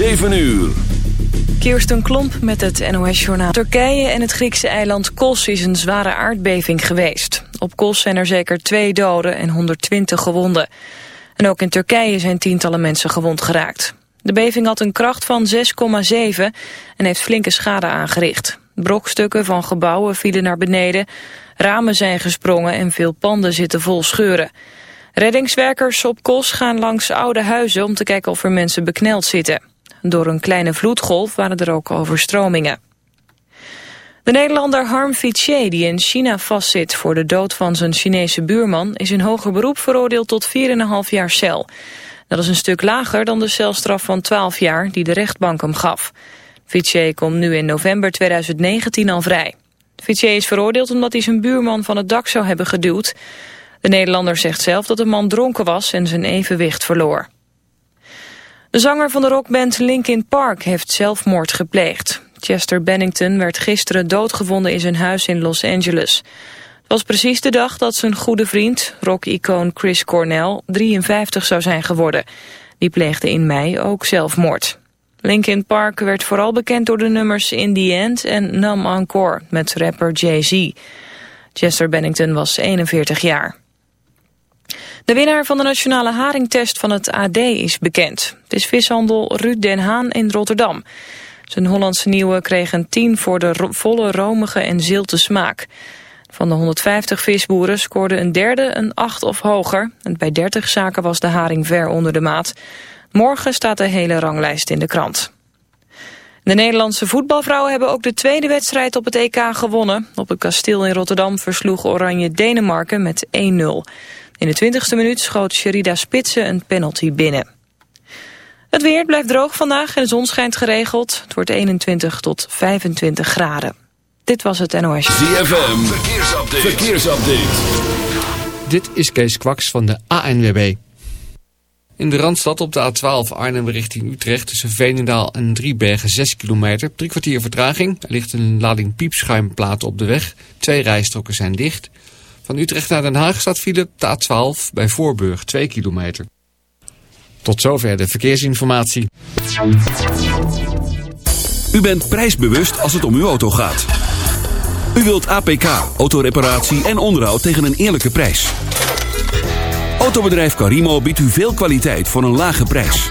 7 uur. Kirsten Klomp met het NOS-journaal. Turkije en het Griekse eiland Kos is een zware aardbeving geweest. Op Kos zijn er zeker twee doden en 120 gewonden. En ook in Turkije zijn tientallen mensen gewond geraakt. De beving had een kracht van 6,7 en heeft flinke schade aangericht. Brokstukken van gebouwen vielen naar beneden, ramen zijn gesprongen en veel panden zitten vol scheuren. Reddingswerkers op Kos gaan langs oude huizen om te kijken of er mensen bekneld zitten. Door een kleine vloedgolf waren er ook overstromingen. De Nederlander Harm Fiché, die in China vastzit voor de dood van zijn Chinese buurman, is in hoger beroep veroordeeld tot 4,5 jaar cel. Dat is een stuk lager dan de celstraf van 12 jaar die de rechtbank hem gaf. Fiché komt nu in november 2019 al vrij. Fiché is veroordeeld omdat hij zijn buurman van het dak zou hebben geduwd. De Nederlander zegt zelf dat de man dronken was en zijn evenwicht verloor. De zanger van de rockband Linkin Park heeft zelfmoord gepleegd. Chester Bennington werd gisteren doodgevonden in zijn huis in Los Angeles. Het was precies de dag dat zijn goede vriend, rock-icoon Chris Cornell, 53 zou zijn geworden. Die pleegde in mei ook zelfmoord. Linkin Park werd vooral bekend door de nummers In The End en Numb Encore met rapper Jay-Z. Chester Bennington was 41 jaar. De winnaar van de nationale haringtest van het AD is bekend. Het is vishandel Ruud Den Haan in Rotterdam. Zijn Hollandse nieuwe kreeg een 10 voor de volle romige en zilte smaak. Van de 150 visboeren scoorde een derde een 8 of hoger. En bij 30 zaken was de haring ver onder de maat. Morgen staat de hele ranglijst in de krant. De Nederlandse voetbalvrouwen hebben ook de tweede wedstrijd op het EK gewonnen. Op het kasteel in Rotterdam versloeg Oranje Denemarken met 1-0. In de 20e minuut schoot Sherida Spitsen een penalty binnen. Het weer blijft droog vandaag en de zon schijnt geregeld. Het wordt 21 tot 25 graden. Dit was het NOS. ZFM, verkeersupdate. verkeersupdate. Dit is Kees Kwaks van de ANWB. In de Randstad op de A12 Arnhem richting Utrecht tussen Veenendaal en Driebergen 6 kilometer. Drie kwartier vertraging. Er ligt een lading piepschuimplaten op de weg. Twee rijstroken zijn dicht. Van Utrecht naar Den Haag staat file de A12 bij Voorburg 2 kilometer. Tot zover de verkeersinformatie. U bent prijsbewust als het om uw auto gaat. U wilt APK, autoreparatie en onderhoud tegen een eerlijke prijs. Autobedrijf Carimo biedt u veel kwaliteit voor een lage prijs.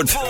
Zandvoort.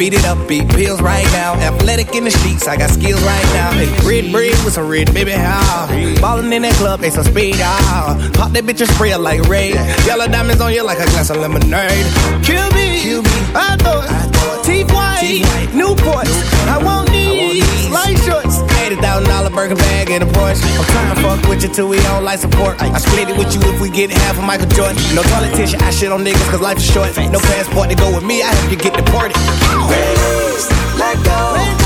beat it up, beat pills right now. Athletic in the streets, I got skills right now. Hey, red, red with some red, baby, how? Ballin' in that club, they some speed, ah. Pop that bitch and spray like Ray. Yellow diamonds on you like a glass of lemonade. Kill me, Kill me. I thought. Teeth white, Newport. I won't need light shorts $80,000 burger bag and a Porsche. I'm trying to fuck with you till we don't like support. I split it with you if we get half of Michael Jordan. No politician, I shit on niggas cause life is short. No passport to go with me, I have to get deported. Raise, let go.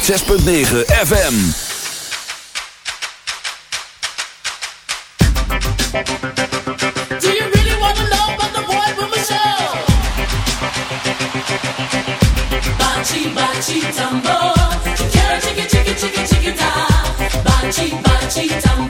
106.9 FM. negen,